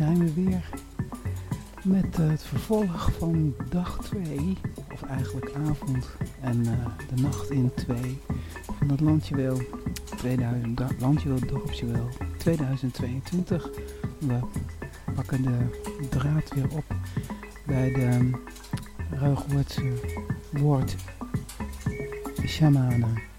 zijn we weer met eh, het vervolg van dag 2, of eigenlijk avond en uh, de nacht in 2 van het Landjewel 2000, Landjewel Dorpsjewel 2022. We pakken de draad weer op bij de Ruigoortse woord shamanen.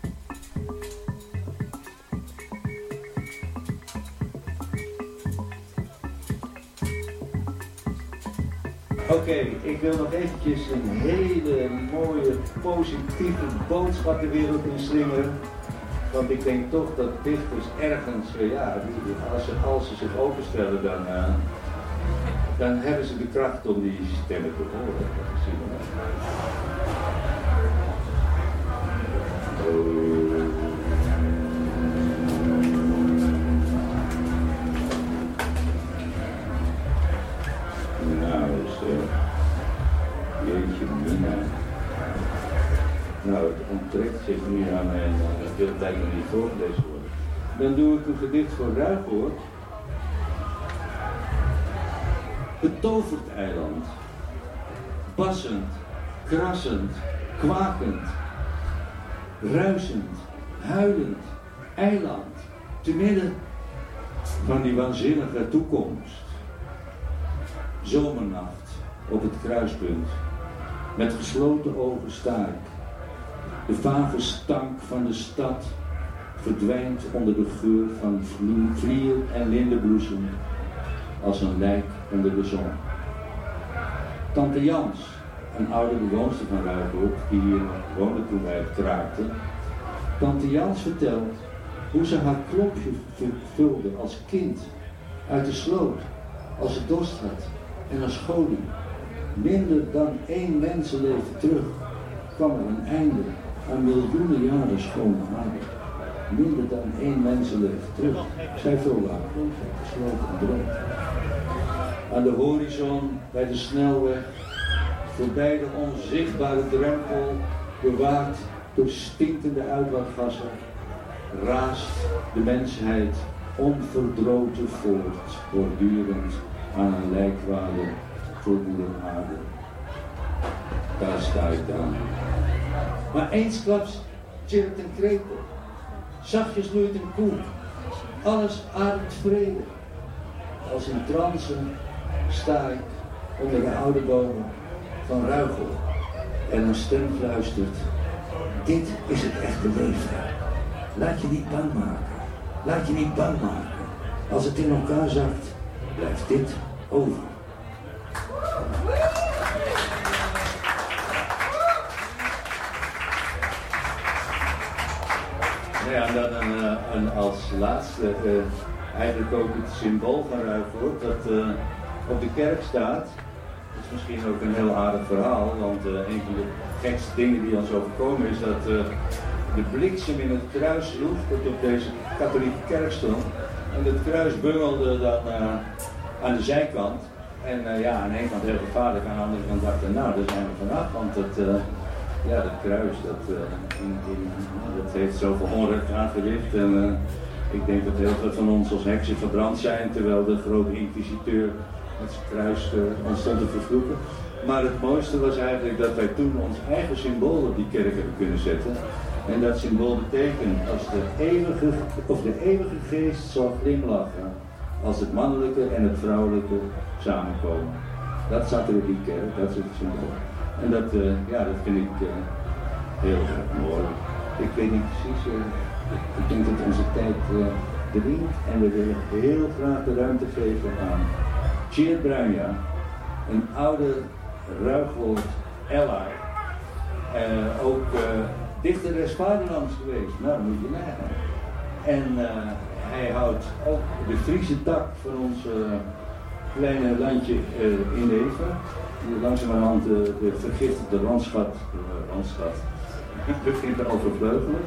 Oké, ik wil nog eventjes een hele mooie, positieve boodschap de wereld inslingeren. Want ik denk toch dat dichters ergens, eh, ja, als ze, als ze zich openstellen, dan, uh, dan hebben ze de kracht om die stemmen te horen. Zich nu aan mijn uh, veel tijd nog niet voorgelezen worden. Dan doe ik een gedicht voor Ruigoord. Betoverd eiland. Bassend, krassend, kwakend, ruisend, huilend, eiland, te midden van die waanzinnige toekomst. Zomernacht op het kruispunt, met gesloten ogen sta ik. De vage stank van de stad verdwijnt onder de geur van vlier en lindenbloesem als een lijk onder de zon. Tante Jans, een oude bewoonster van Ruigoord, die hier woonde toen wij kraakten. Tante Jans vertelt hoe ze haar klopje vulde als kind uit de sloot, als ze dorst had en als scholing. Minder dan één mensenleven terug kwam er een einde aan miljoenen jaren schone aarde. Minder dan één mensenleven terug. Haar klopje gesloten droom. Aan de horizon, bij de snelweg, voorbij de onzichtbare drempel, bewaakt door stinkende uitlaatgassen, raast de mensheid onverdroten voort, voortdurend aan een lijkwade voor moeder aarde. Daar sta ik dan. Maar eensklaps chirpt een krekel. Zachtjes loeit een koe. Alles ademt vrede. Als in trance sta ik onder de oude bomen van Ruigel. En een stem fluistert. Dit is het echte leven. Laat je niet bang maken. Laat je niet bang maken. Als het in elkaar zakt, blijft dit over. Ja, en dan eh, een als laatste, uh, eigenlijk ook het symbool van Ruigoord, dat uh, op de kerk staat. Dat is misschien ook een heel aardig verhaal, want een van de gekste dingen die ons overkomen is dat de bliksem in het kruis sloeg, dat op deze katholieke kerk stond. En het kruis bungelde dan aan de zijkant. En ja, aan de ene kant heel gevaarlijk, aan de andere kant dachten nou, daar zijn we vanaf, want het ja, dat kruis, dat, uh, in, in, dat heeft zoveel onrecht aangericht. En uh, ik denk dat heel veel van ons als heksen verbrand zijn, terwijl de grote inquisiteur met zijn kruis uh, ons stond te vervloeken. Maar het mooiste was eigenlijk dat wij toen ons eigen symbool op die kerk hebben kunnen zetten. En dat symbool betekent als de eeuwige, of de eeuwige geest zal glimlachen, als het mannelijke en het vrouwelijke samenkomen. Dat zat er op die kerk, dat is het symbool. En dat, uh, ja, dat vind ik uh, heel mooi. Ik weet niet precies, uh, ik denk dat onze tijd dringt en we willen heel graag de ruimte geven aan Cheer Bruinja, een oude Ruigoord Ella, ook dichteres vaderlands geweest, nou moet je nagaan. En hij houdt ook de Friese tak van ons kleine landje in leven langzamerhand de, de vergiftigde landschap, uh, landschap begint te overvleugelen.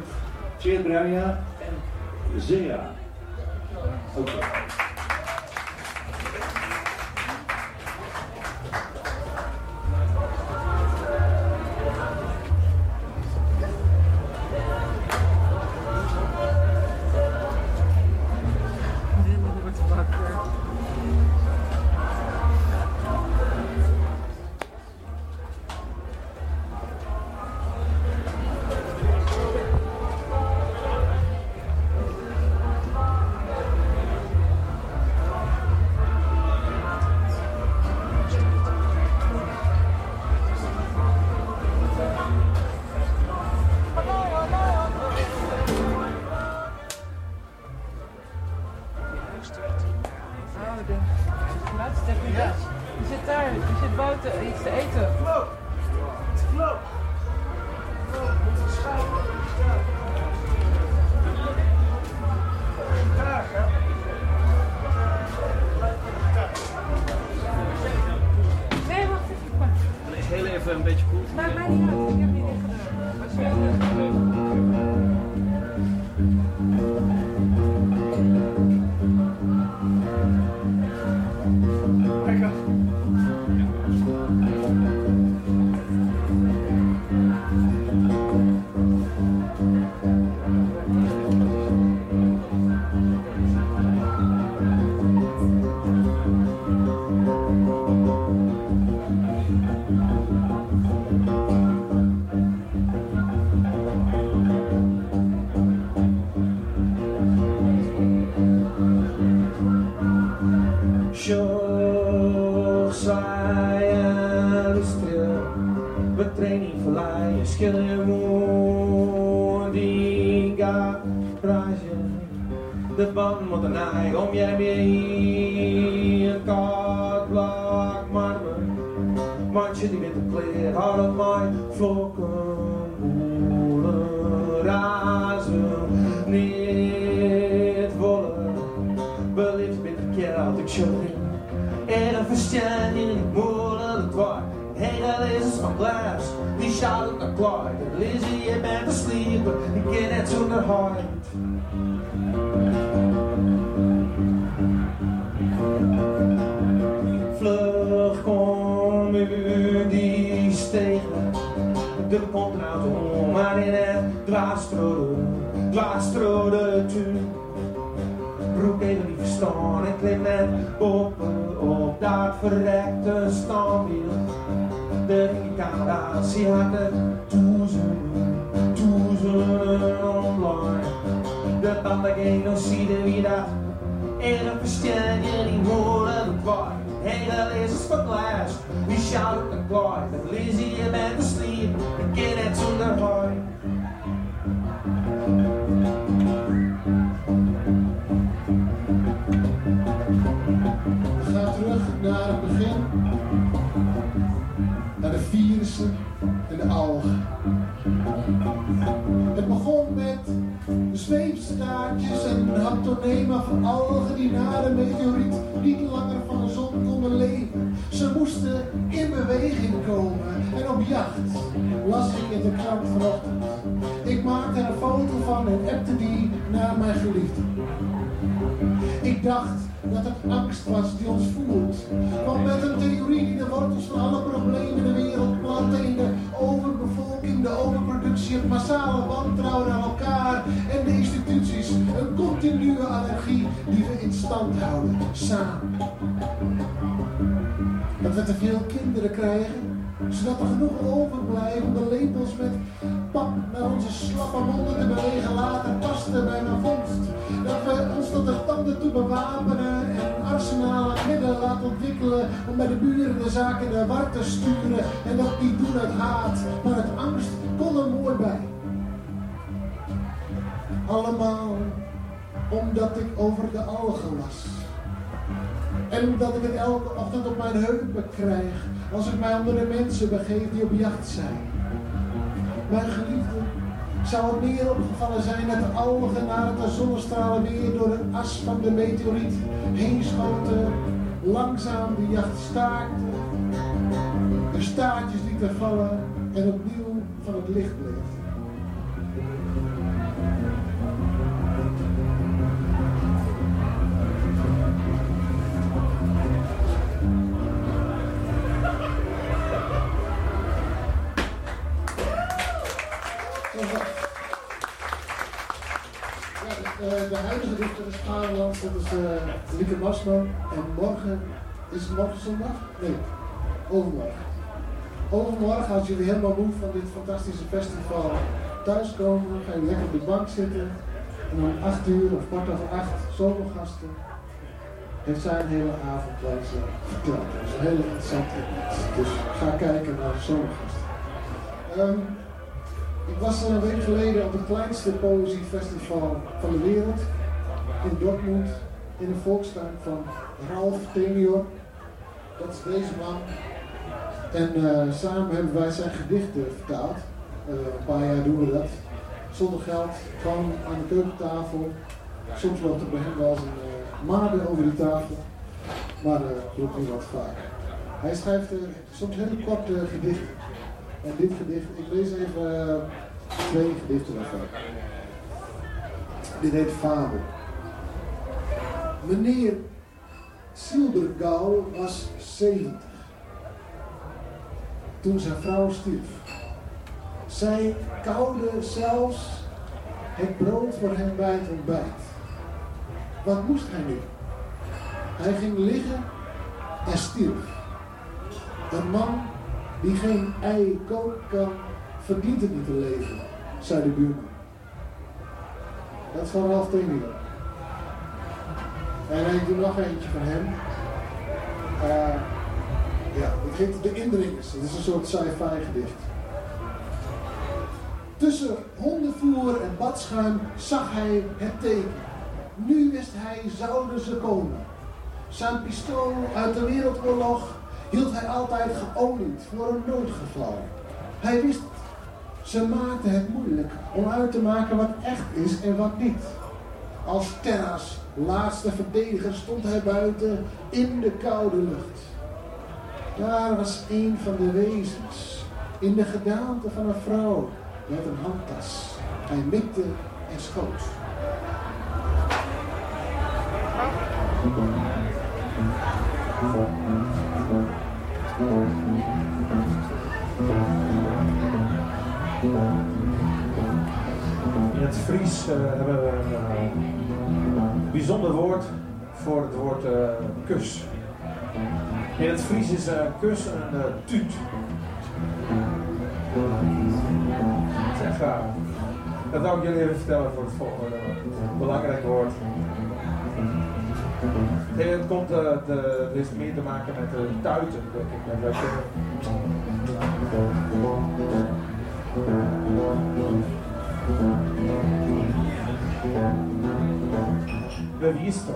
Tjeerd Bruinja en Zea. Camera's die hadden duizenden, duizenden online. De banden genocide wie dat en dan verstaan je niet moeilijk waar. Hey, dat is een verglas, die shout op de klaar. Dat Lizzie, je Want met een theorie die de wortels van alle problemen in de wereld planten in de overbevolking, de overproductie, het massale wantrouwen aan elkaar en de instituties. Een continue allergie die we in stand houden, samen. Dat we te veel kinderen krijgen, zodat er genoeg overblijft om de lepels met pap naar onze slappe monden te bewegen later pasten bij mijn vondst. Dat we ons tot de tanden toe bewapenen en arsenalen middelen laten ontwikkelen om bij de buren de zaken de war te sturen en dat niet doen uit haat, maar uit angst kon er mooi bij. Allemaal omdat ik over de algen las. En omdat ik het elke ochtend op mijn heupen krijg als ik mij onder de mensen begeef die op jacht zijn. Mijn geliefde, zou het meer opgevallen zijn dat de algen nadat de zonnestralen weer door de as van de meteoriet heen schoten, langzaam de jacht staakten, de staartjes lieten vallen en opnieuw van het licht bleef. Ja, de, huidige dichter is Aarland, dat is uh, Lieke Masman. En morgen, is het morgen zondag? Nee, overmorgen. Overmorgen, als jullie helemaal moe van dit fantastische festival thuiskomen, ga je lekker op de bank zitten. En om 8 uur of kwart over 8, zomergasten, heeft zij een hele avond langs uh, verteld. Dat is een hele interessante. Dus ga kijken naar zomergasten. Um, ik was een week geleden op het kleinste poëziefestival van de wereld. In Dortmund, in de volkstuin van Ralf Tenior. Dat is deze man. En eh, samen hebben wij zijn gedichten vertaald. Eh, een paar jaar doen we dat. Zonder geld, gewoon aan de keukentafel. Soms loopt er bij hem wel eens een uh, over die tafel. Maar dat doet niet wat vaak. Hij schrijft soms hele korte gedichten. En dit gedicht, ik lees even twee gedichten daarvan. Dit heet Fabel. Meneer Silbergau was 70 toen zijn vrouw stierf. Zij koude zelfs het brood voor hem bij het ontbijt. Wat moest hij nu? Hij ging liggen en stierf. Een man die geen ei koken kan, verdient het niet te leven, zei de buurman. Dat is van Ralf Teniger. En ik doe nog eentje van hem. Uh, ja, het heet De Indringers. Het is een soort sci-fi gedicht. Tussen hondenvoer en badschuim zag hij het teken. Nu wist hij, zouden ze komen. Zijn pistool uit de Wereldoorlog hield hij altijd geolied voor een noodgeval. Hij wist. Ze maakten het moeilijk om uit te maken wat echt is en wat niet. Als Terra's laatste verdediger stond hij buiten in de koude lucht. Daar was een van de wezens, in de gedaante van een vrouw met een handtas. Hij mikte en schoot. In het Fries uh, hebben we een uh, bijzonder woord voor het woord uh, kus. In het Fries is een kus een uh, tuut. Zeg gaaf. Dat wil ik jullie even vertellen voor het volgende belangrijk woord. Nee, het komt, uh, de, het heeft meer te maken met de tuiten, denk ik. Met dat je... Bewijst toch.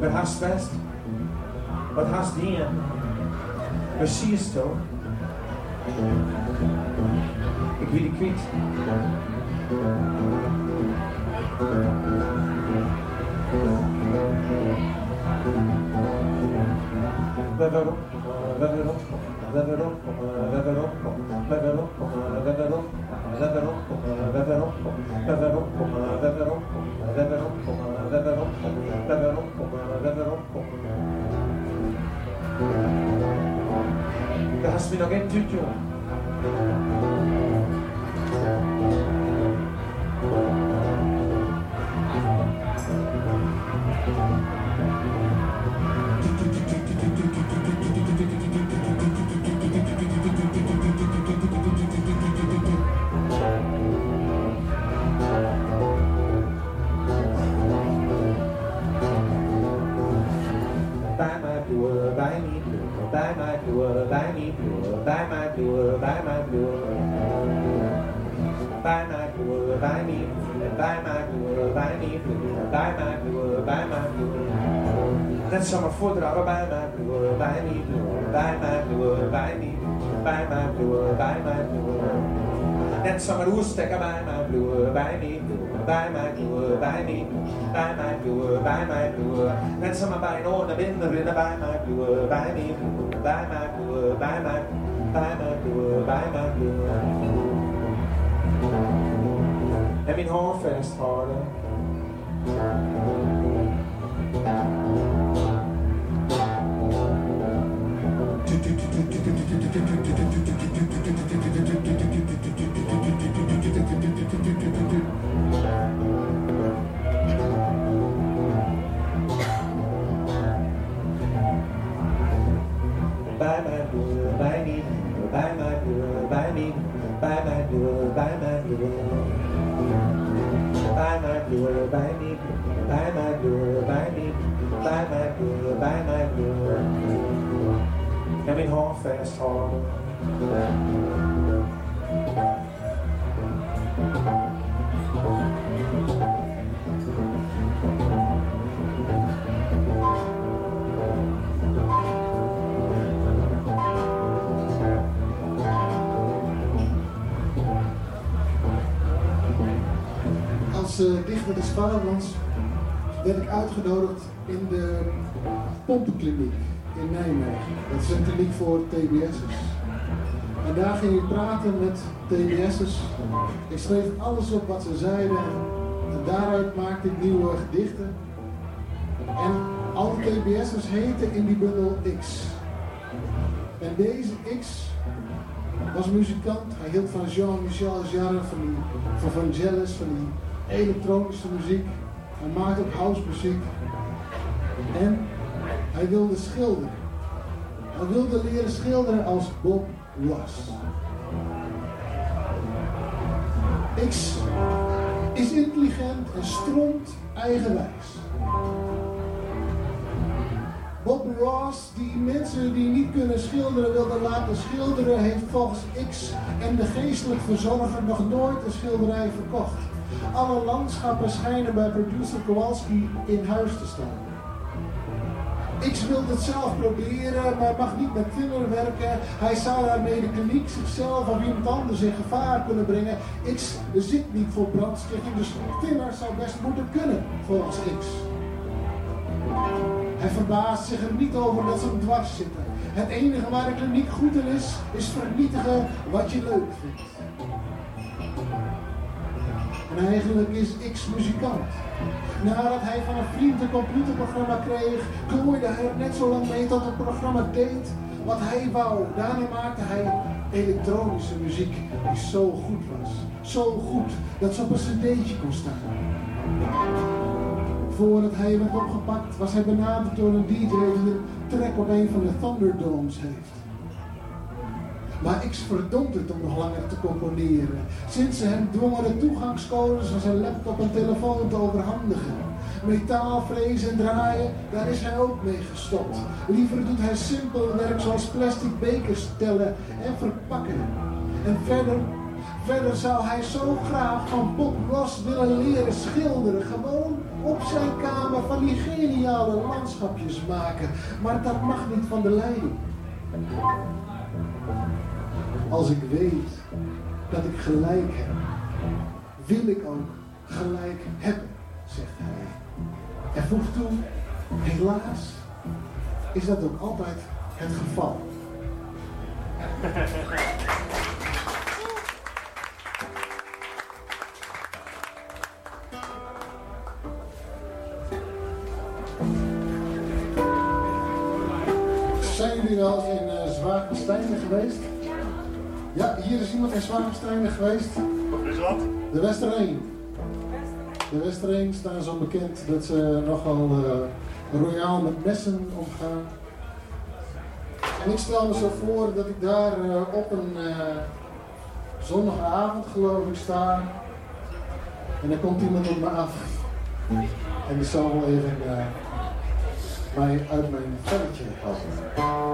Wat hast vast? Wat hast die? There has been again two tunes. Wat siehst du? Ik wil die kwijt. Waarom? Waarom? Waarom? Waarom? Da hast du mir noch ein Tütchen. Net zomaar voordragen bij mijn broer, bij mijn broer, bij mijn broer, bij mijn bij mijn broer, bij mijn broer. Net zomaar roestekken bij mijn broer, bij mijn broer, bij mijn broer, bij mijn bij mijn broer, bij mijn broer. Net zomaar bij een orde minder in bij mijn broer, bij mijn broer, bij mijn broer, bij mijn bij mijn broer, bij mijn broer. En mijn haar vasthouden. Bij niet, bij mijn broer, bij mijn broer. Bij mijn broer, bij niet, bij mijn broer, bij niet, bij mijn broer, bij mijn broer. En mijn hand vasthouden. Als uh, dichter des vaderlands werd ik uitgenodigd in de pompenkliniek in Nijmegen. Dat is een kliniek voor TBS'ers. En daar ging ik praten met TBS'ers. Ik schreef alles op wat ze zeiden. En daaruit maakte ik nieuwe gedichten. En alle TBS'ers heten in die bundel X. En deze X was muzikant. Hij hield van Jean-Michel Jarre, van, die, van Vangelis, van die elektronische muziek. Hij maakte ook house muziek. En hij wilde schilderen. Hij wilde leren schilderen als Bob Ross. X is intelligent en stront eigenwijs. Bob Ross, die mensen die niet kunnen schilderen wilden laten schilderen, heeft volgens X en de geestelijk verzorger nog nooit een schilderij verkocht. Alle landschappen schijnen bij producer Kowalski in huis te staan. X wil het zelf proberen, maar mag niet met Timmer werken. Hij zou daarmee de kliniek, zichzelf of iemand anders in gevaar kunnen brengen. X zit niet voor brandstichting, dus Timmer zou best moeten kunnen, volgens X. Hij verbaast zich er niet over dat ze hem dwars zitten. Het enige waar de kliniek goed in is, is vernietigen wat je leuk vindt. En eigenlijk is X muzikant. Nadat hij van een vriend een computerprogramma kreeg, klooide hij er net zo lang mee tot het programma deed wat hij wou. Daarna maakte hij elektronische muziek die zo goed was. Zo goed dat ze op een cd'tje kon staan. Voordat hij werd opgepakt was hij benaderd door een DJ die een track op een van de Thunderdomes heeft. Maar X verdomd het om nog langer te componeren. Sinds ze hem dwongen de toegangscodes van zijn laptop en telefoon te overhandigen. Metaal, frezen en draaien, daar is hij ook mee gestopt. Liever doet hij simpel werk zoals plastic bekers tellen en verpakken. En verder, verder zou hij zo graag van Bob Ross willen leren schilderen. Gewoon op zijn kamer van die geniale landschapjes maken. Maar dat mag niet van de leiding. Als ik weet dat ik gelijk heb, wil ik ook gelijk hebben, zegt hij. En voegt toe, helaas is dat ook altijd het geval. Zijn jullie wel in uh, geweest? Ja, hier is iemand in Zwaagesteinen geweest. Is wat? De Westerheen. De Westerheen staan zo bekend dat ze nogal uh, royaal met messen omgaan. En ik stel me zo voor dat ik daar uh, op een uh, zondagavond geloof ik sta. En dan komt iemand op me af. En die zal wel even mij uit mijn velletje helpen.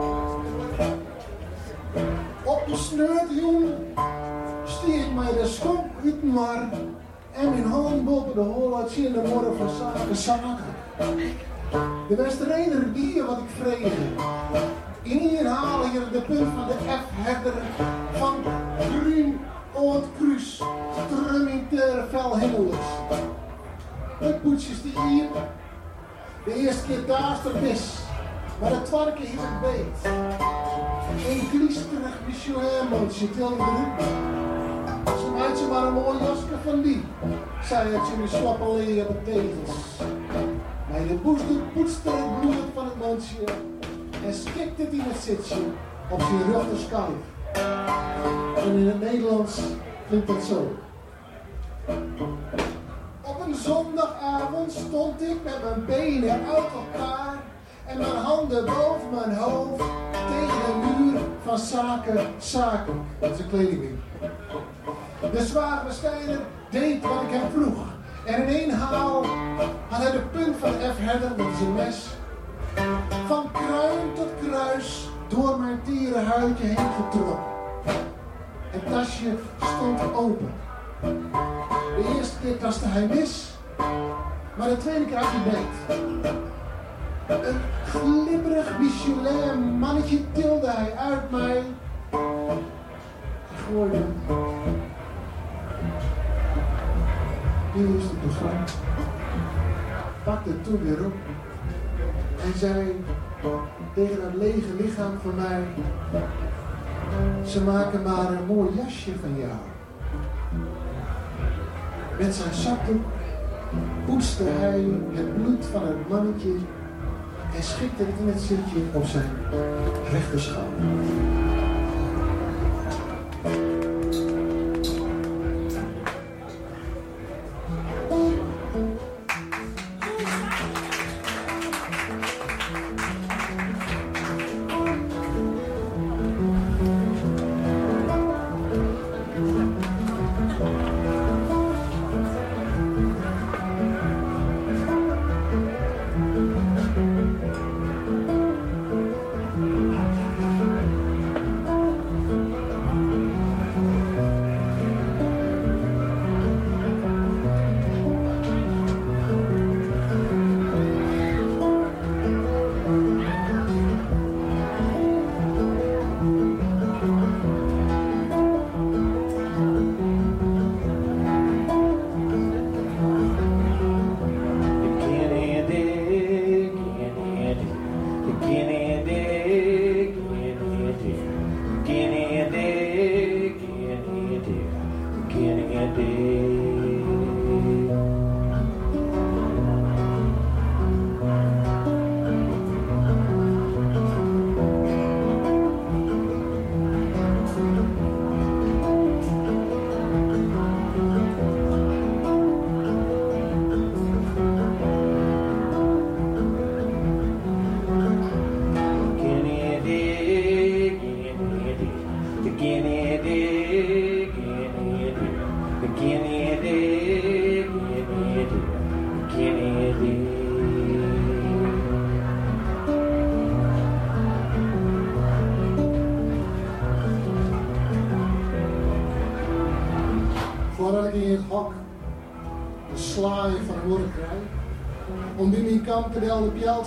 Op de sneurt, jongen, steek mij de schok uit maar en mijn hand boven de hol uit zien de morgen van zaken zaken. De Westerreiner die wat ik vrede. In hier haal hier de punt van de F-herder van Grun Oud Kruis, Trumminter Velhemmelus. Het poetsjes die hier, de eerste keer daar er mis, maar de tweede keer is het beet. Een kliesterig Michelin-mondje tilde de rug. Ze maakt ze maar een mooi jasje van die, zei het in de slappe leren tegels. Bij de boes doet poetste het bloed van het mondje en stikt het in het zitje op zijn ruggerskalf. En in het Nederlands klinkt dat zo. Op een zondagavond stond ik met mijn benen uit elkaar en mijn handen boven mijn hoofd tegen de muur van zaken, zaken. Dat is een kledingwinkel. De zwaarbeschijner deed wat ik hem vroeg. En in één haal had hij de punt van de F-herder, dat is een mes, van kruin tot kruis door mijn tere huidje heen getrokken. Het tasje stond open. De eerste keer tastte hij mis, maar de tweede keer had hij beet. Een glibberig Michelin mannetje tilde hij uit mij. Gooide hem. In eerst op de grond, pakte het toen weer op. En zei tegen het lege lichaam van mij, ze maken maar een mooi jasje van jou. Met zijn zakdoek poetste hij het bloed van het mannetje en schikte het in het zitje op zijn rechterschouder.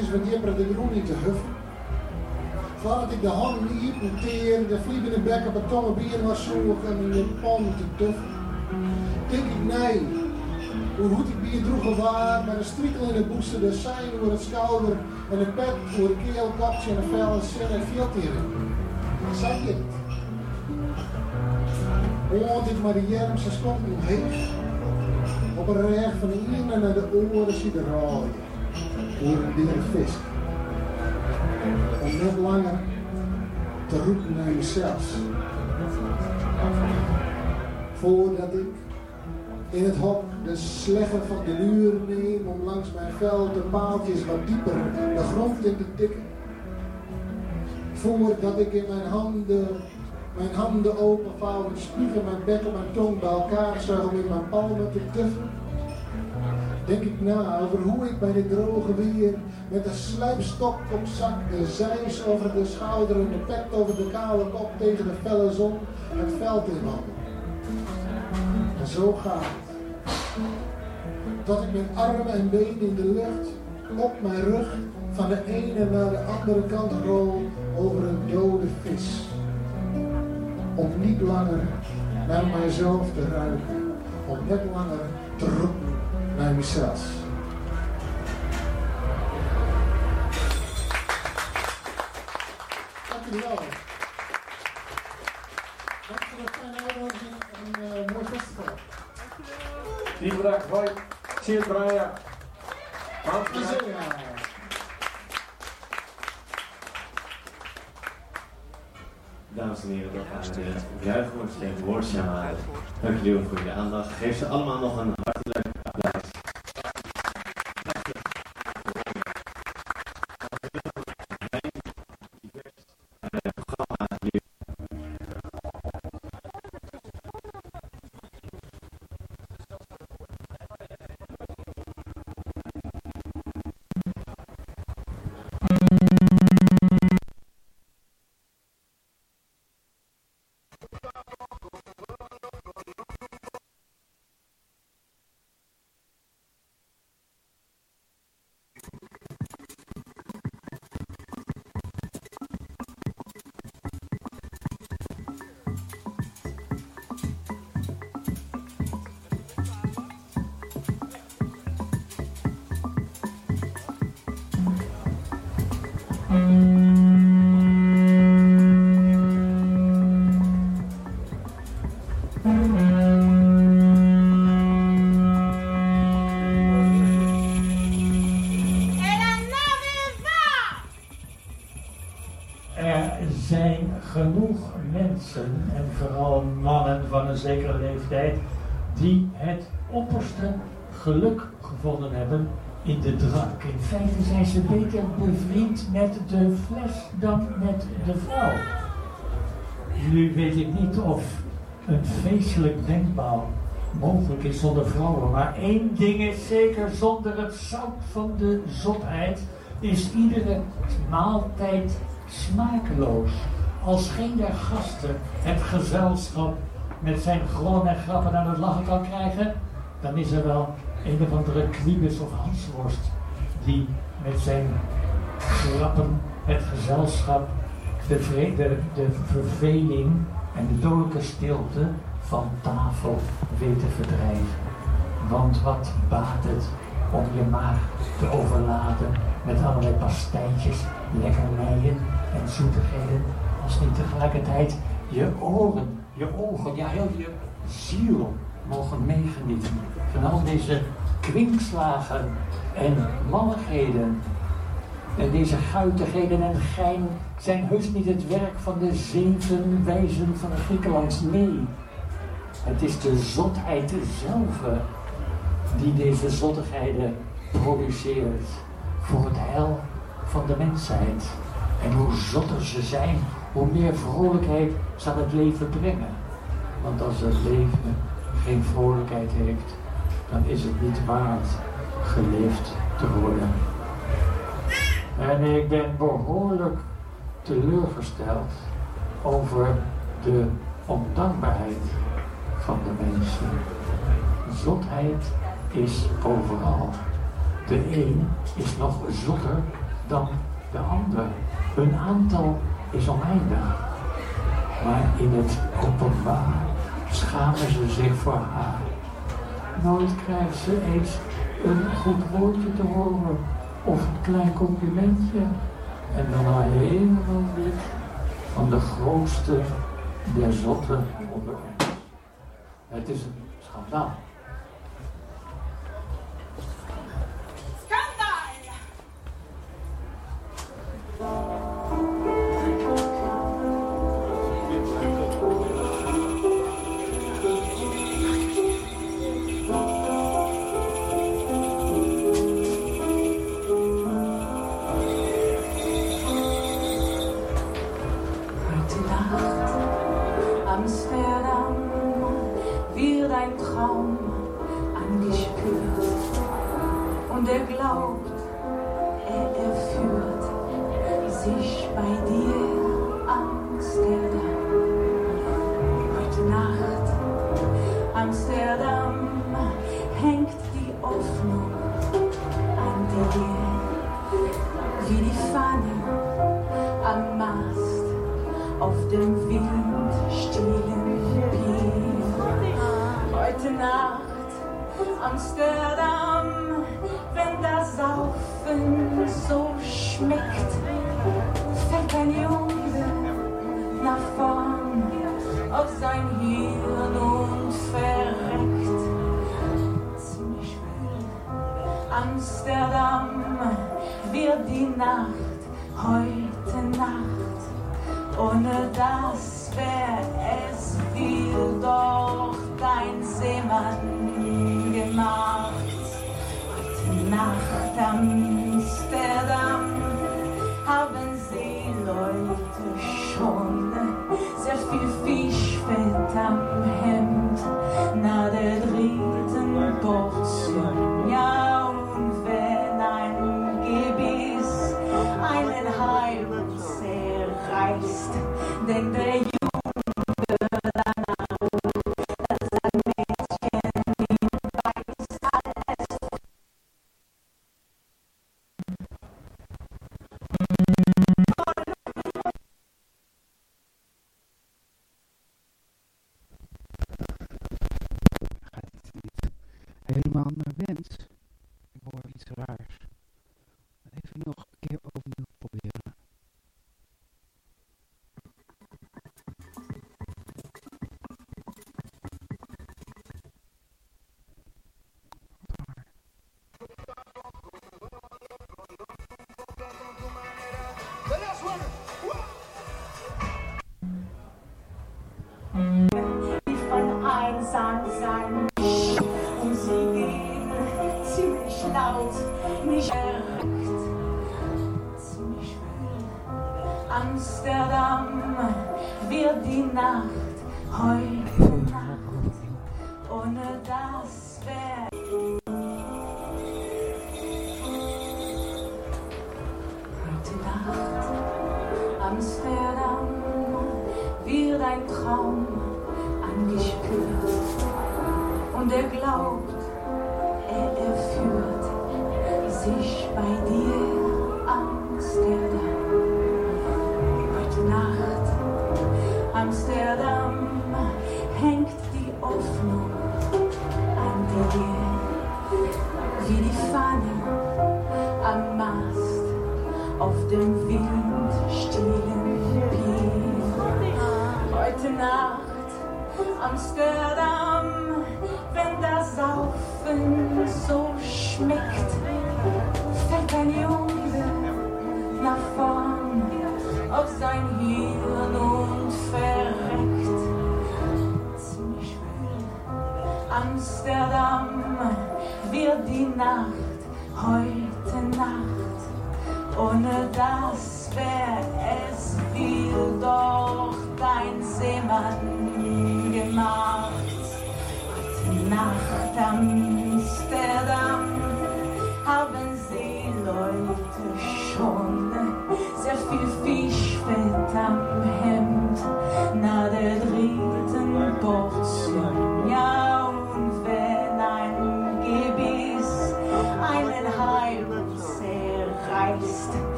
Pijltjes wat jipper de groen in te huffen. Voordat ik de hand niet noteer, de vlieg in de bek op het tomme bier was zoeken en de pan te tuffen. Denk ik nee, hoe goed ik bier droeg waar, met een striekel in de boesten, de sein door het schouder en een pet voor de keel, kopje en een vel en zin en veel teren. Zeg je het? Oh, dit maar de jermse stond heet. Op een reg van de ene naar de oren zie de rooien. Een dier vis. Om net langer te roepen naar jezelf. Voordat ik in het hok de sleggen van de luur neem om langs mijn veld de paaltjes wat dieper de grond in te tikken. Voordat ik in mijn handen mijn handen openvouwen, spugen mijn bek en mijn tong bij elkaar zuig om in mijn palmen te tuffen. Denk ik na over hoe ik bij dit droge weer met de slijpstok op zak, de zeis over de schouder en de pet over de kale kop tegen de felle zon het veld in wandel. En zo gaat het. Dat ik met armen en benen in de lucht, op mijn rug, van de ene naar de andere kant rol over een dode vis om niet langer naar mijzelf te ruiken, om net langer te roepen naar mezelf. Dank jullie wel. Dank voor de fijne uitnodiging en een uh, mooi festival. Die bedankt, hoi. Cheers Brian. Hans, Ja. Dames en heren, we gaan uh, juichen voor het. Dank jullie wel voor jullie aandacht. Geef ze allemaal nog een hartelijk en vooral mannen van een zekere leeftijd, die het opperste geluk gevonden hebben in de drank. In feite zijn ze beter bevriend met de fles dan met de vrouw. Nu weet ik niet of een feestelijk denkbaal mogelijk is zonder vrouwen, maar één ding is zeker, zonder het zout van de zotheid is iedere maaltijd smakeloos. Als geen der gasten het gezelschap met zijn grollen en grappen aan het lachen kan krijgen, dan is er wel een of andere Quibus of Hansworst die met zijn grappen het gezelschap, de, vrede, de verveling en de dodelijke stilte van tafel weet te verdrijven. Want wat baat het om je maag te overladen met allerlei pastijtjes, lekkernijen en zoetigheden, niet tegelijkertijd je oren, je ogen, ja heel je ziel mogen meegenieten van al deze kwinkslagen en malligheden. En deze guitigheden en gein zijn heus niet het werk van de zeven wijzen van Griekenland. Nee, het is de zotheid zelf die deze zottigheden produceert voor het heil van de mensheid. En hoe zotter ze zijn, hoe meer vrolijkheid zal het leven brengen. Want als het leven geen vrolijkheid heeft, dan is het niet waard geleefd te worden. En ik ben behoorlijk teleurgesteld over de ondankbaarheid van de mensen. Zotheid is overal. De een is nog zotter dan de ander. Hun aantal is oneindig. Maar in het openbaar schamen ze zich voor haar. Nooit krijgt ze eens een goed woordje te horen of een klein complimentje. En dan al helemaal blik van de grootste der zotten onder ons. Het is een schandaal. Heute Amsterdam wird ein Traum angespürt und er glaubt, er erführt sich bei dir Amsterdam. Heute Nacht Amsterdam auf dem windstillen Pier. Heute Nacht Amsterdam, wenn das Saufen so schmeckt, fällt ein Junge nach vorn auf sein Hirn und verreckt. Ziemlich schwül. Amsterdam wird die Nacht, heute existe.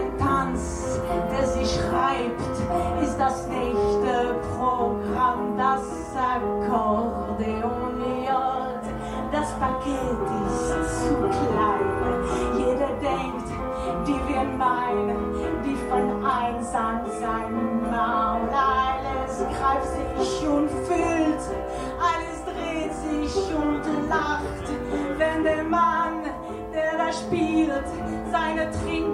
Ein Tanz, der sich reibt, ist das nächste Programm, das Akkordeon jolt. Das Paket ist zu klein, jeder denkt, die wir meinen, die von einsam sein Maul. Alles greift sich und füllt, alles dreht sich und lacht, wenn der Mann, der da spielt, seine Trinkpause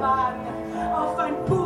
I'll find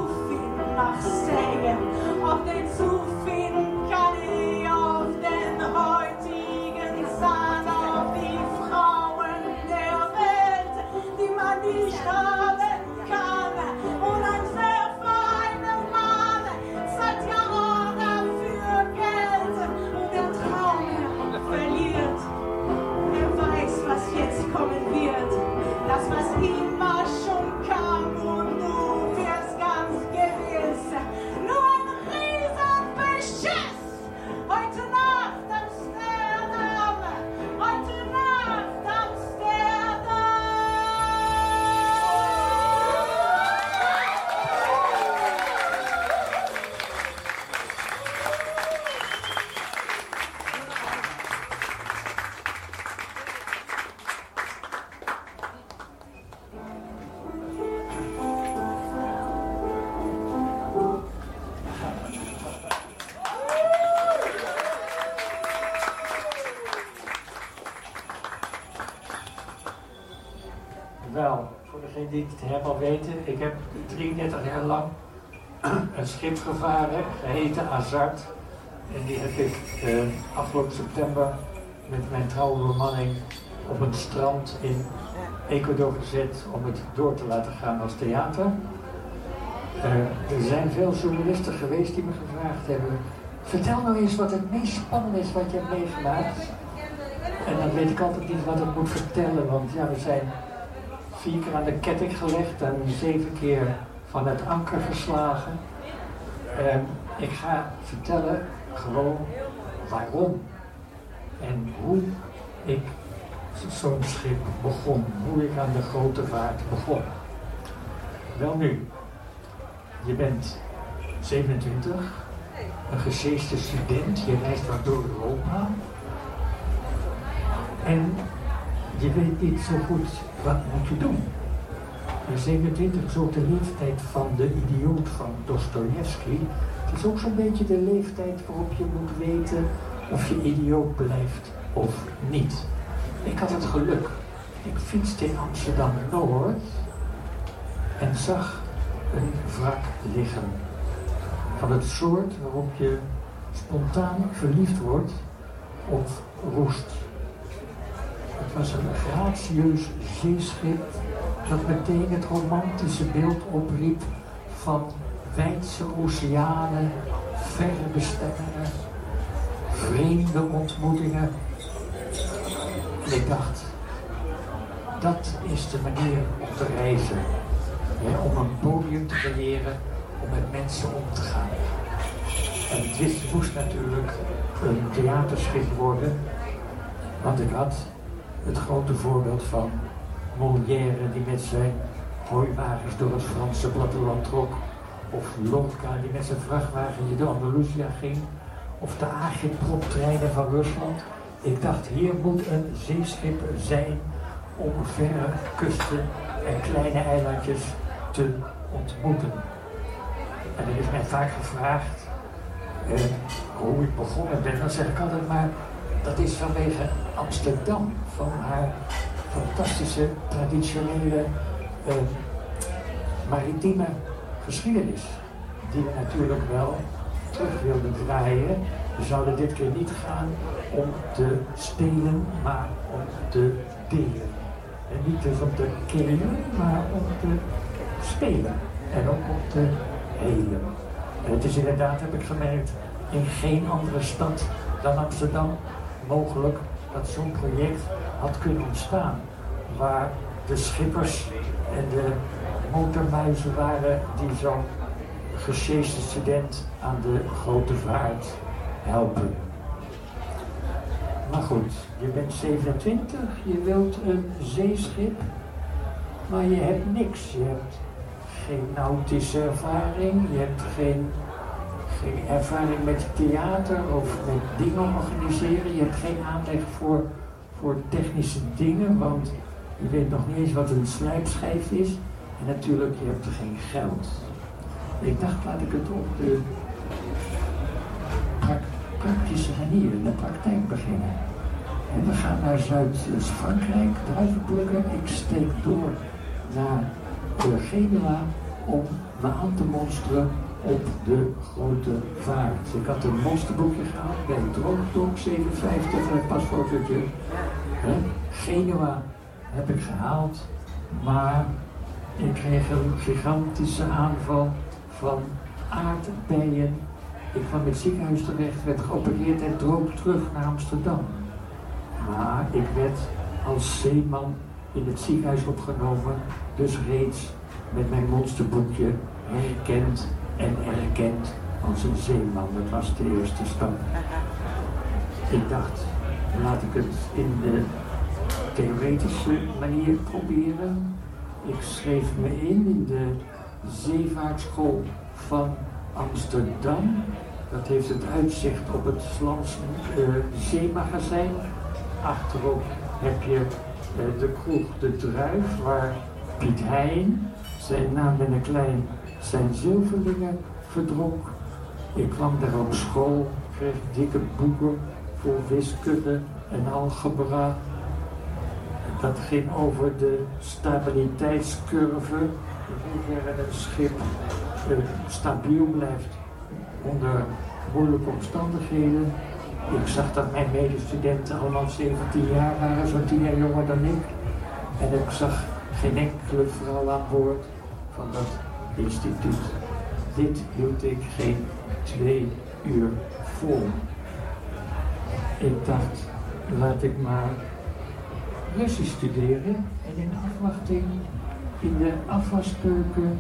schip gevaren, geheten Azart. En die heb ik eh, afgelopen september met mijn trouwe bemanning op een strand in Ecuador gezet om het door te laten gaan als theater. Eh, er zijn veel journalisten geweest die me gevraagd hebben, vertel nou eens wat het meest spannende is wat je hebt meegemaakt. En dan weet ik altijd niet wat ik moet vertellen, want ja, we zijn vier keer aan de ketting gelegd en zeven keer van het anker geslagen. En ik ga vertellen gewoon waarom en hoe ik zo'n schip begon, hoe ik aan de grote vaart begon. Wel nu, je bent 27, een gesjeeste student, je reist wat door Europa. En je weet niet zo goed wat moet je doen. En 27 is ook de leeftijd van de idioot van Dostoevsky. Het is ook zo'n beetje de leeftijd waarop je moet weten of je idioot blijft of niet. Ik had het geluk. Ik fietste in Amsterdam-Noord en zag een wrak liggen. Van het soort waarop je spontaan verliefd wordt op roest. Het was een gracieus zeeschip dat meteen het romantische beeld opriep van wijdse oceanen, verre bestemmingen, vreemde ontmoetingen. En ik dacht, dat is de manier om te reizen. om een podium te creëren, om met mensen om te gaan. En het moest natuurlijk een theaterschip worden, want ik had het grote voorbeeld van Molière die met zijn hooiwagens door het Franse platteland trok. Of Lotka die met zijn vrachtwagen door Andalusia ging. Of de agitprop-treinen van Rusland. Ik dacht, hier moet een zeeschip zijn om verre kusten en kleine eilandjes te ontmoeten. En er is mij vaak gevraagd eh, hoe ik begonnen ben. Dan zeg ik altijd maar, dat is vanwege Amsterdam, van haar fantastische, traditionele, uh, maritieme geschiedenis. Die natuurlijk wel terug wilden draaien. We zouden dit keer niet gaan om te spelen, maar om te delen. En niet dus om te killen, maar om te spelen. En ook om te helen. En het is inderdaad, heb ik gemerkt, in geen andere stad dan Amsterdam mogelijk dat zo'n project had kunnen ontstaan. Waar de schippers en de motormuizen waren die zo'n gesjeeste student aan de grote vaart helpen. Maar goed, je bent 27, je wilt een zeeschip, maar je hebt niks. Je hebt geen nautische ervaring, je hebt geen ervaring met theater of met dingen organiseren. Je hebt geen aanleg voor, voor technische dingen, want je weet nog niet eens wat een slijpschijf is. En natuurlijk, je hebt geen geld. Ik dacht, laat ik het op de praktische manier, in de praktijk beginnen. En we gaan naar Zuid-Frankrijk, druiven. Ik steek door naar Genua om me aan te monsteren op de grote vaart. Ik had een monsterboekje gehaald bij Droogdok 57 en een pasfotootje. Genua heb ik gehaald, maar ik kreeg een gigantische aanval van aardbeien. Ik kwam in het ziekenhuis terecht, werd geopereerd en droog terug naar Amsterdam. Maar ik werd als zeeman in het ziekenhuis opgenomen, dus reeds met mijn monsterboekje herkend en erkend als een zeeman. Dat was de eerste stap. Ik dacht, laat ik het in de theoretische manier proberen. Ik schreef me in in de zeevaartschool van Amsterdam. Dat heeft het uitzicht op het Slans uh, Zeemagazijn. Achterop heb je uh, de kroeg De Druif, waar Piet Heijn, zijn naam met een klein zijn zilverlingen verdronk. Ik kwam daar op school, kreeg dikke boeken voor wiskunde en algebra. Dat ging over de stabiliteitscurve, hoeverre een schip uh, stabiel blijft onder moeilijke omstandigheden. Ik zag dat mijn medestudenten allemaal 17 jaar waren, zo'n 10 jaar jonger dan ik. En ik zag geen enkele vrouw aan boord van dat instituut. Dit hield ik geen twee uur vol. Ik dacht, laat ik maar Russisch studeren en in afwachting in de afwaskeuken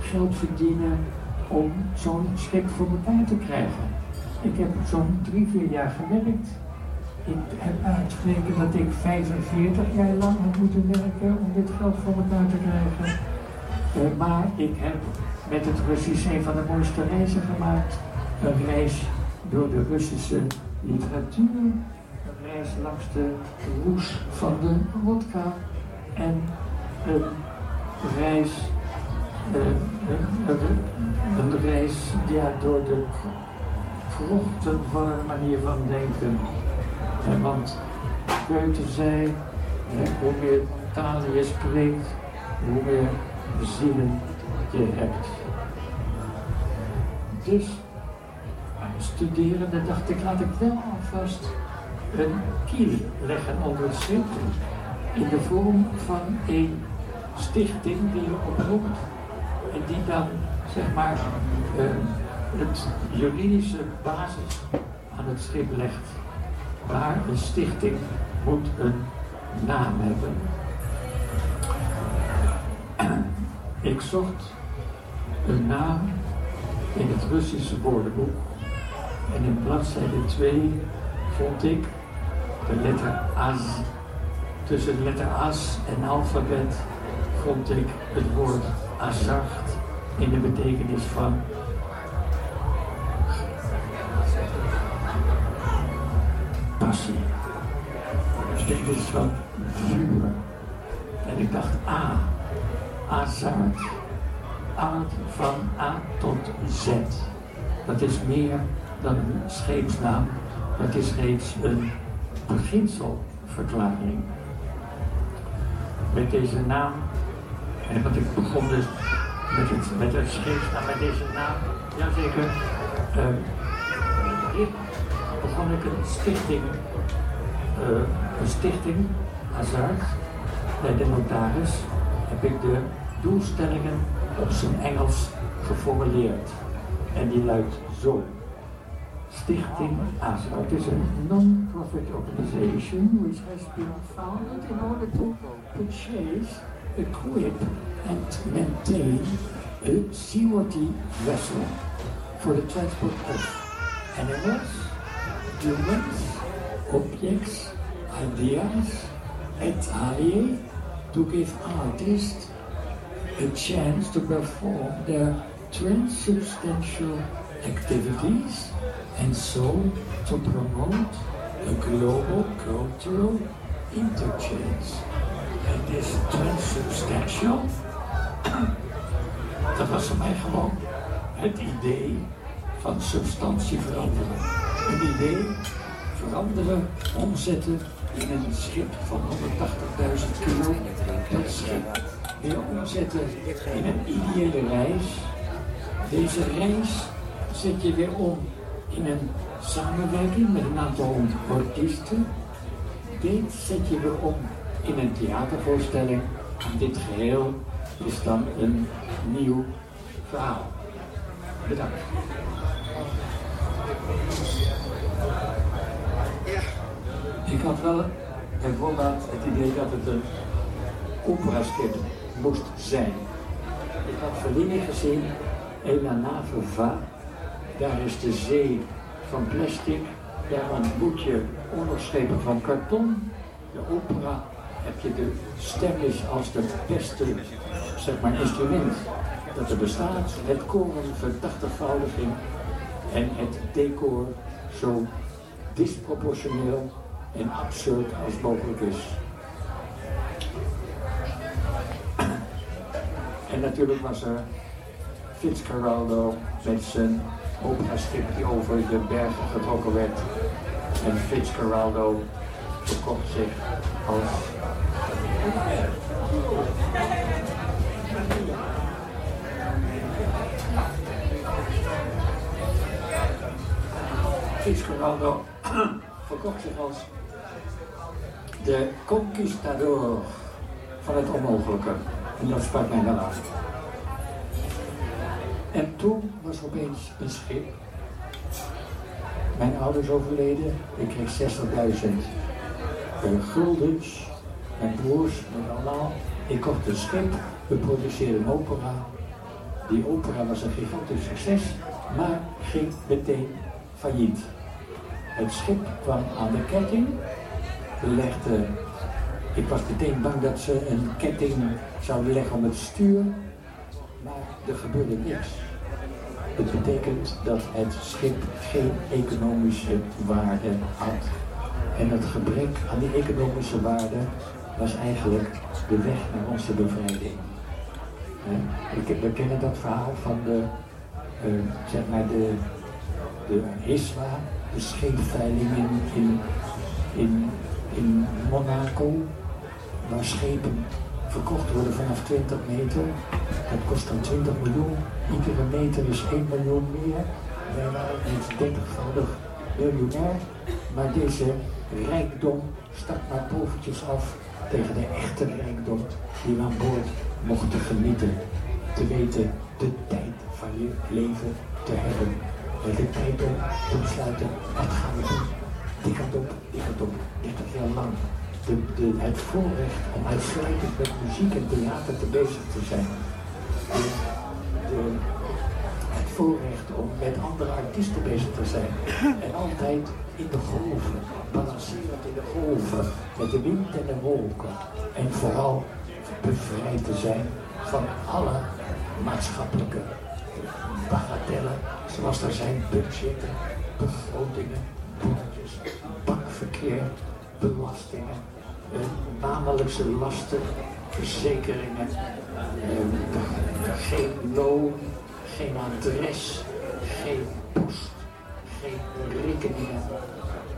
geld verdienen om zo'n schip voor elkaar te krijgen. Ik heb zo'n drie, vier jaar gewerkt. Ik heb uitgerekend dat ik 45 jaar lang heb moeten werken om dit geld voor elkaar te krijgen. Uh, maar ik heb met het Russisch een van de mooiste reizen gemaakt. Een reis door de Russische literatuur, een reis langs de roes van de wodka en een reis, uh, een, reis ja, door de krochten van een manier van denken. En want Goethe zei, hoe meer talen je spreekt, hoe meer zinnen je hebt. Dus studerende dacht ik, laat ik wel alvast een kiel leggen onder het schip in de vorm van een stichting die je oproept en die dan zeg maar uh, het juridische basis aan het schip legt. Maar een stichting moet een naam hebben. Ik zocht een naam in het Russische woordenboek en in bladzijde 2 vond ik de letter Az. Tussen de letter As en alfabet vond ik het woord Azacht in de betekenis van passie. Dit is van vuur. En ik dacht, A, Azard, aard van A tot Z. Dat is meer dan een scheepsnaam, dat is reeds een beginselverklaring. Met deze naam, en wat ik begon dus met het, met het scheepsnaam, met deze naam, jazeker, hier begon ik een stichting, uh, een stichting, Hazard, bij de notaris, heb ik de doelstellingen op zijn Engels geformuleerd. En die luidt zo. Stichting Hazard is a non-profit organization which has been founded in order to purchase, equip and maintain a seaworthy vessel for the transport of animals, humans, objects, ideas, et alie to give artists a chance to perform their transubstantial activities and so to promote a global cultural interchange. En this transubstantial, dat was voor mij gewoon het idee van substantie veranderen. Een idee veranderen, omzetten in een schip van 180.000 kilo. Dat schip weer omzetten in een ideële reis. Deze reis zet je weer om in een samenwerking met een aantal artiesten. Dit zet je weer om in een theatervoorstelling. En dit geheel is dan een nieuw verhaal. Bedankt. Ik had wel bijvoorbeeld het idee dat het een operaskip moest zijn. Ik had Verlini gezien, Ela Nave Va, daar is de zee van plastic, daar ontmoet je oorlogsschepen van karton. De opera heb je de stem als de beste zeg maar, instrument dat er bestaat. Het koor een verdachtigvoudiging en het decor zo disproportioneel en absurd als mogelijk is. En natuurlijk was er Fitzcarraldo met zijn operaschip die over de bergen getrokken werd. En Fitzcarraldo verkocht zich als Fitzcarraldo verkocht zich als de conquistador van het onmogelijke. En dat sprak mij wel aan. En toen was opeens een schip. Mijn ouders overleden. Ik kreeg 60.000 eh, guldens, mijn broers, met allemaal. Ik kocht een schip, we produceerden een opera. Die opera was een gigantisch succes, maar ging meteen failliet. Het schip kwam aan de ketting. Legden, ik was meteen bang dat ze een ketting zouden leggen om het stuur. Maar er gebeurde niks. Het betekent dat het schip geen economische waarde had. En het gebrek aan die economische waarde was eigenlijk de weg naar onze bevrijding. Eh, we kennen dat verhaal van de, uh, zeg maar de, de de scheepveiling in, in, in, in Monaco, waar schepen verkocht worden vanaf 20 meter. Dat kost dan 20 miljoen. Iedere meter is 1 miljoen meer. Wij waren niet 30-voudig miljonair. Maar deze rijkdom stak maar povertjes af tegen de echte rijkdom die we aan boord mochten genieten. Te weten de tijd van je leven te hebben. En de tijd om te besluiten, wat gaan we doen? Die gaat op, die gaat op, 30 jaar lang de, de, het voorrecht om uitsluitend met muziek en theater te bezig te zijn. Het voorrecht om met andere artiesten bezig te zijn. En altijd in de golven, balancerend in de golven, met de wind en de wolken. En vooral bevrijd te zijn van alle maatschappelijke bagatellen, zoals er zijn budgetten, begrotingen, boetjes, bankverkeer, belastingen maandelijkse lasten, verzekeringen, geen loon, geen adres, geen post, geen rekeningen.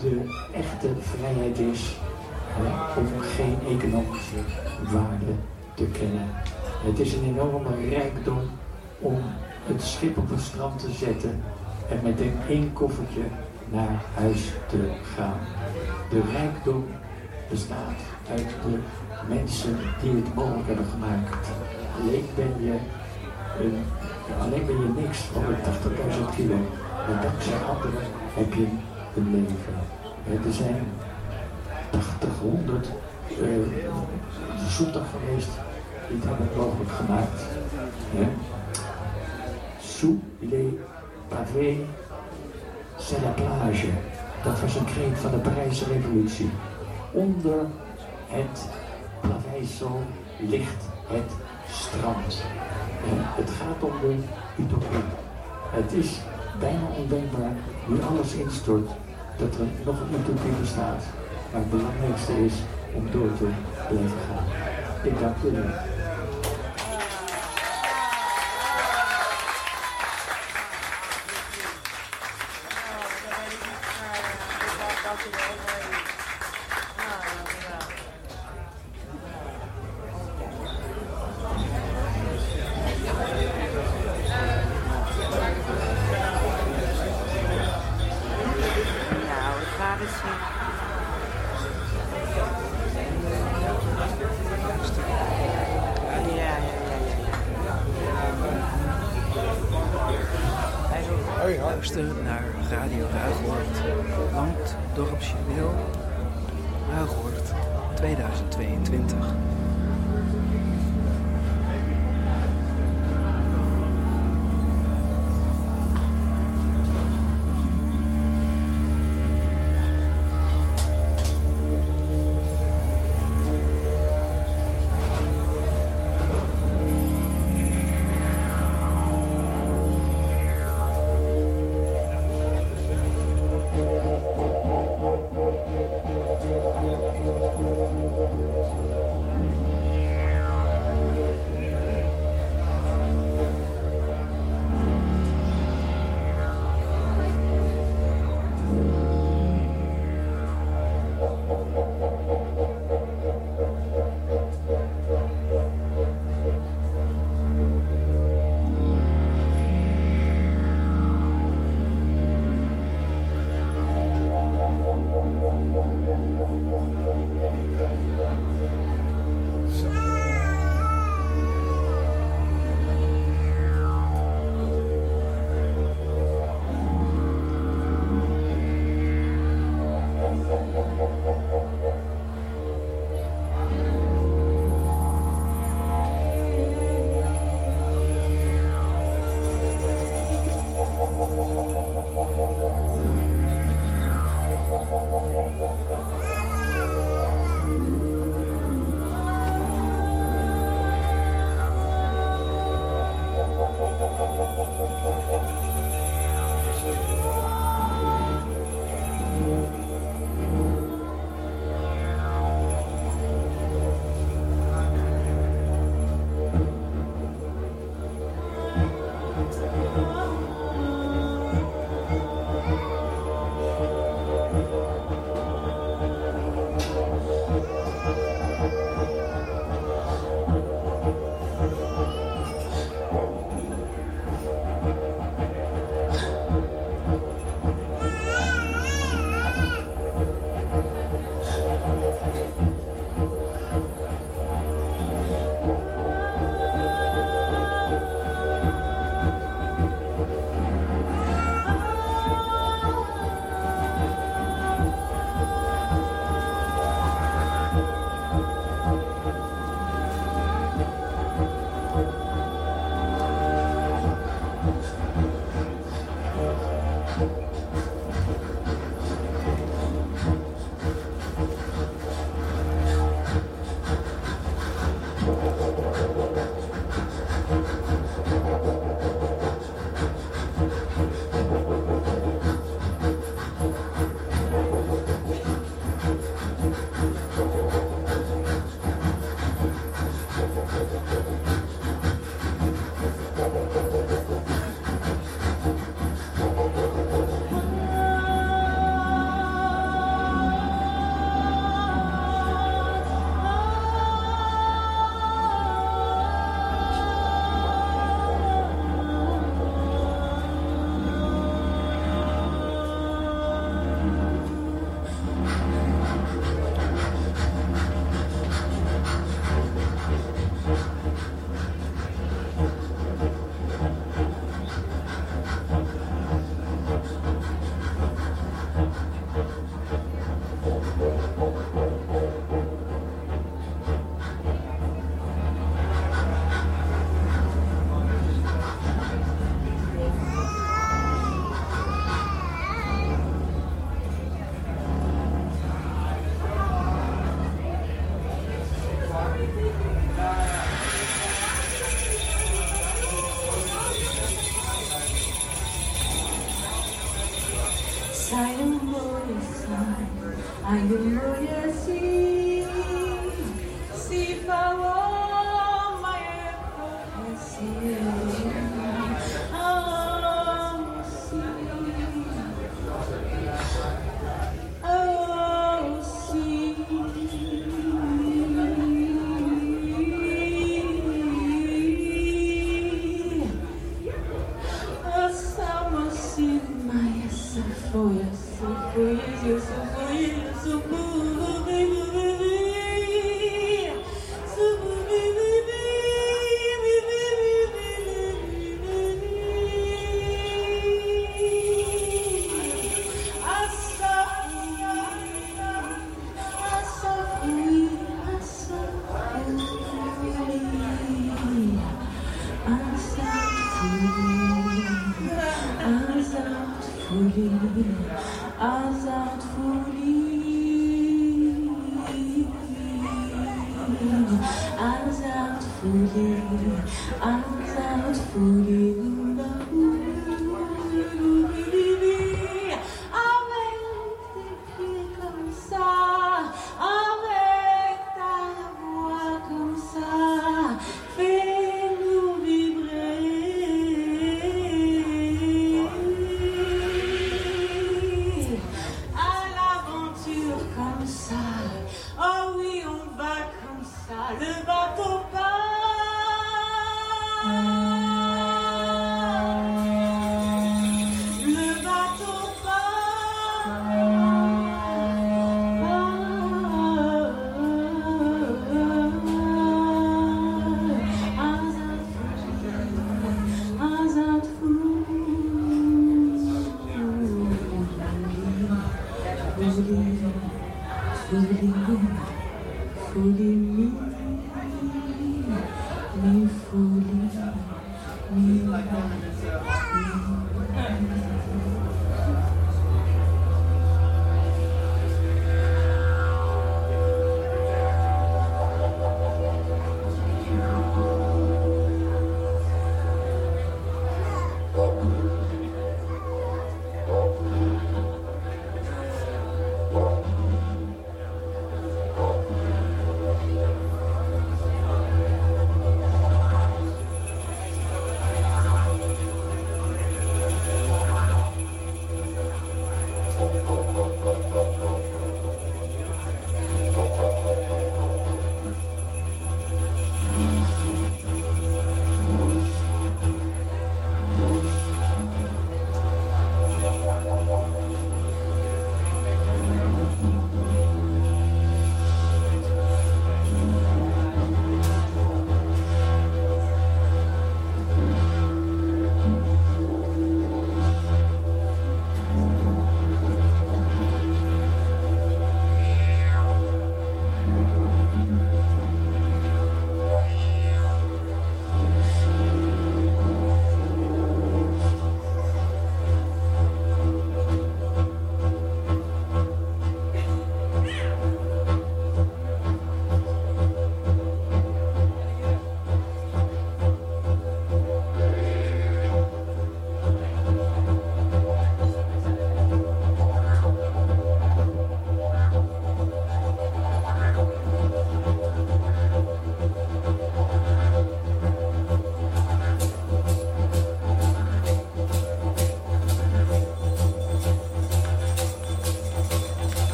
De echte vrijheid is om geen economische waarde te kennen. Het is een enorme rijkdom om het schip op het strand te zetten en met één koffertje naar huis te gaan. De rijkdom bestaat uit de mensen die het mogelijk hebben gemaakt. Alleen ben je, een, alleen ben je niks van de 80.000 kilo, maar dankzij anderen heb je een leven. Er zijn 80, 100 uh, geweest die het hebben mogelijk gemaakt. Les pavés, c'est la plage. Dat was een kreet van de Parijse revolutie onder het plaveisel ligt het strand. En het gaat om de utopie. Het is bijna ondenkbaar, nu alles instort, dat er nog een utopie bestaat. Maar het belangrijkste is om door te blijven gaan. Ik dank jullie.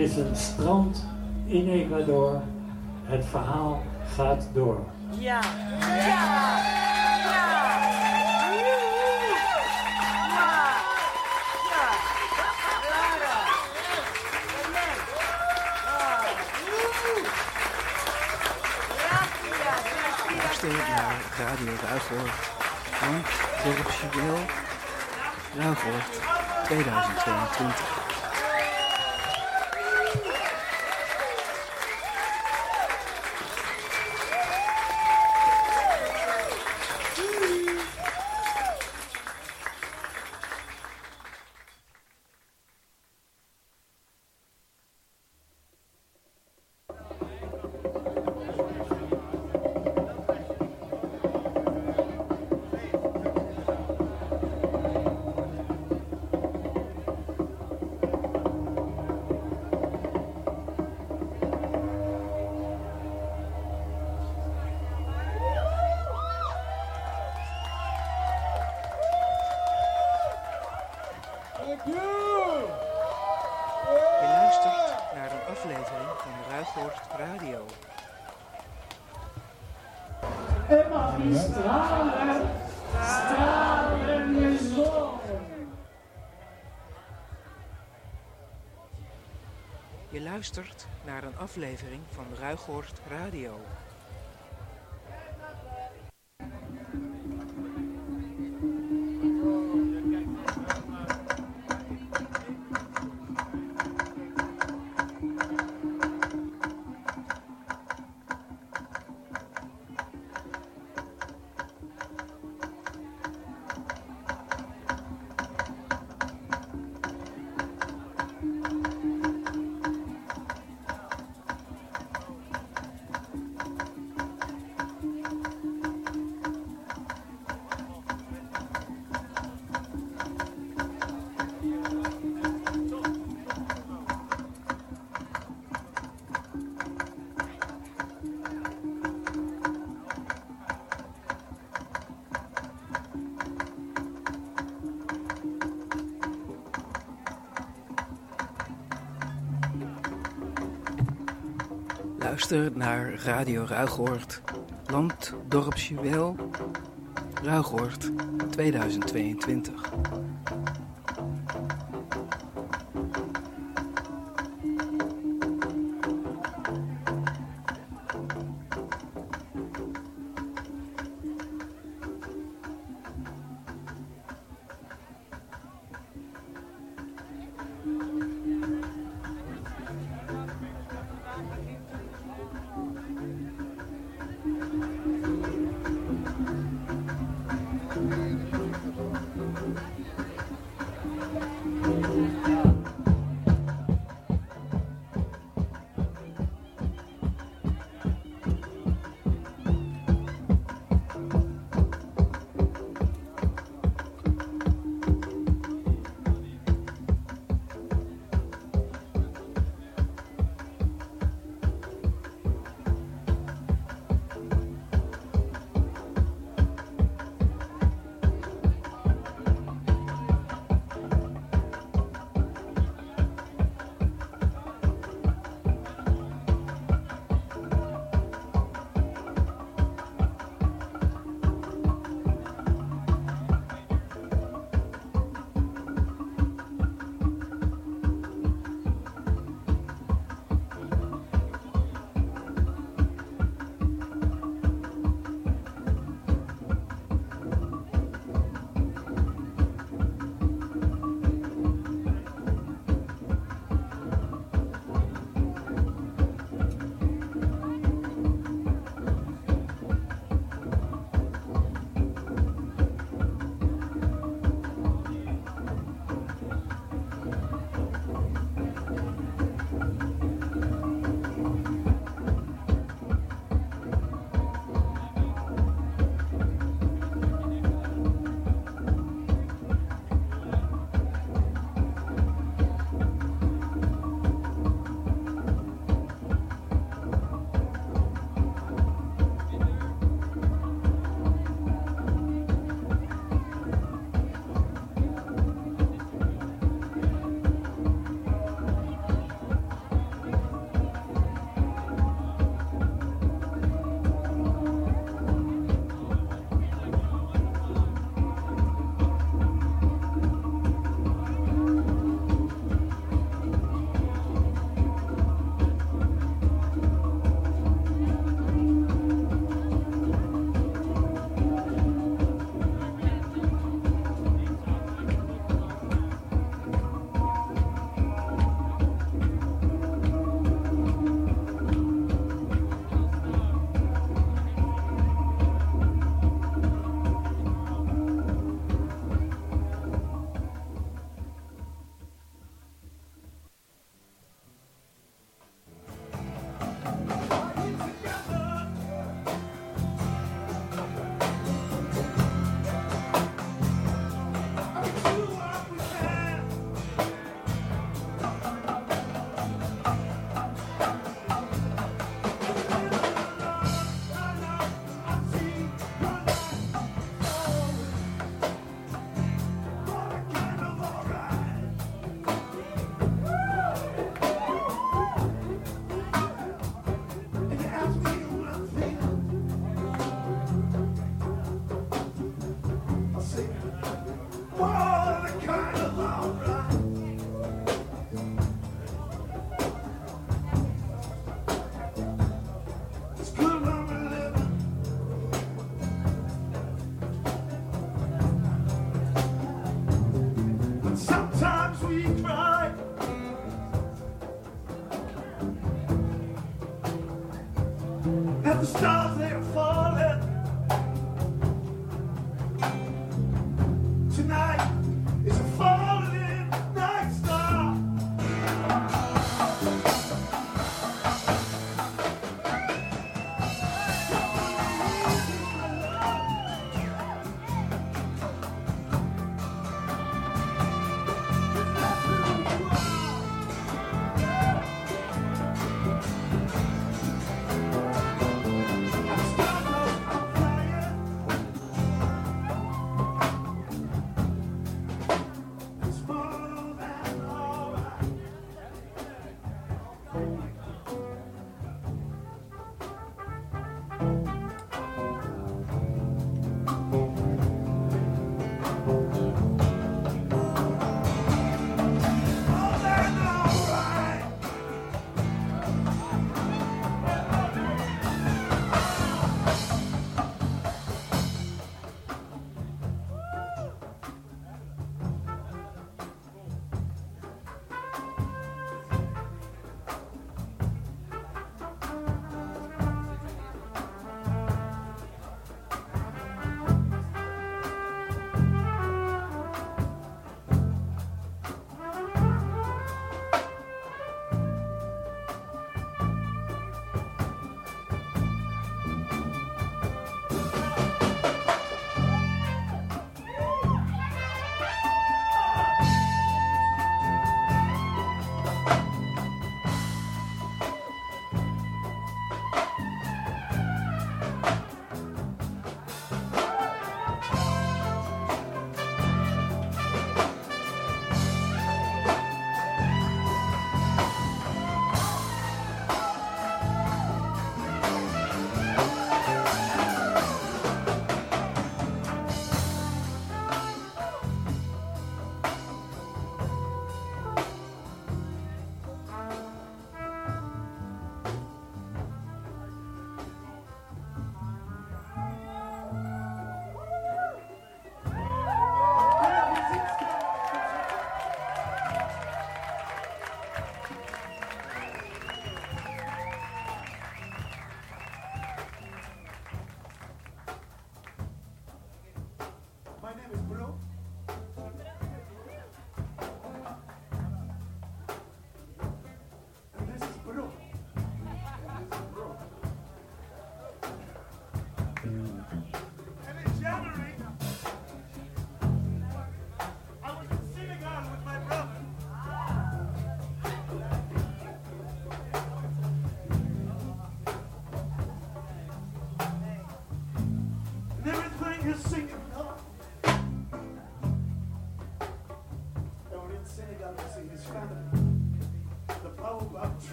Is een strand luistert naar een aflevering van Ruigoord Radio. Naar Radio Ruigoord, Land, Dorpsjuweel, Ruigoord 2022.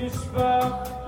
Gesbach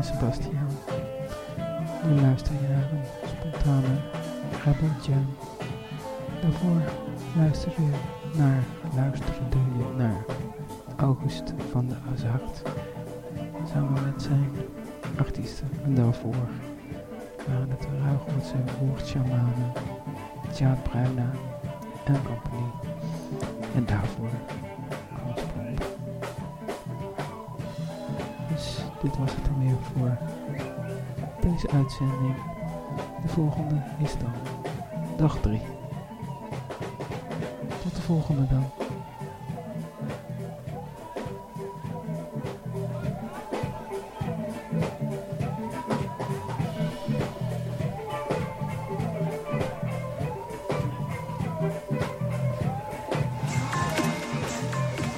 en Sebastian. Nu luister je naar een spontane Rebel Jam. Daarvoor luister je naar, luisterde je naar August van uitzending. De volgende is dan dag 3. Tot de volgende dan.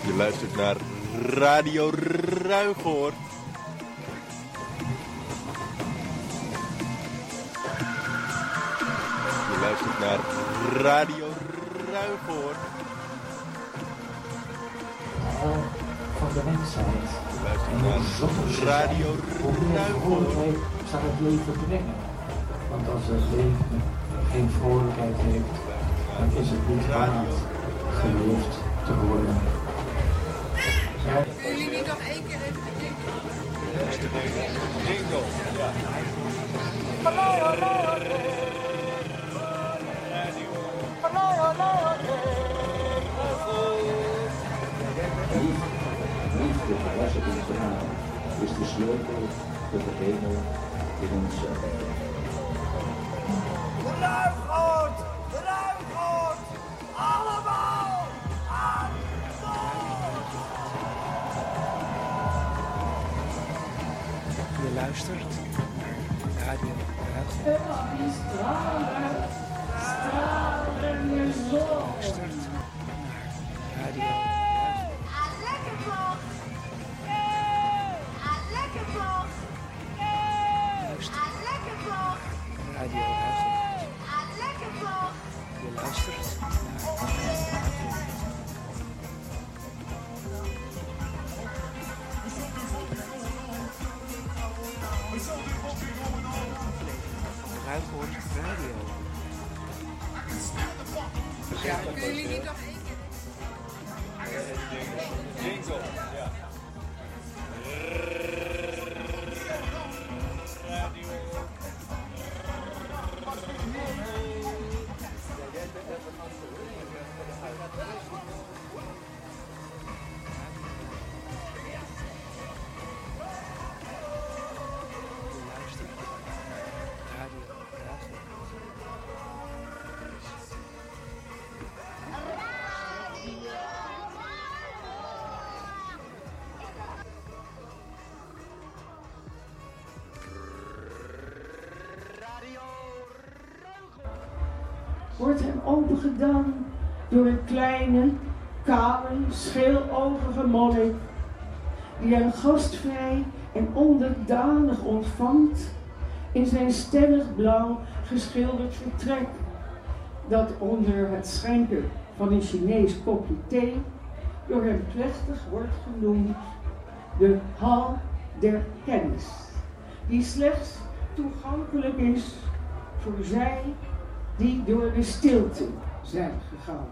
Je luistert naar Radio Ruigoord. Radio Ruigoord. van de mensheid. En zonder Radio vrolijkheid zal het leven brengen. Want als het leven geen vrolijkheid heeft, dan is het niet waard geleefd te worden. De sleutel tot de hemel in onszelf. Ruigoord! Ruigoord! Allemaal aan Je luistert wordt hem opengedaan door een kleine, kale, scheelogige monnik, die hem gastvrij en onderdanig ontvangt in zijn stellig blauw geschilderd vertrek, dat onder het schenken van een Chinees kopje thee door hem plechtig wordt genoemd de hal der kennis, die slechts toegankelijk is voor zij die door de stilte zijn gegaan.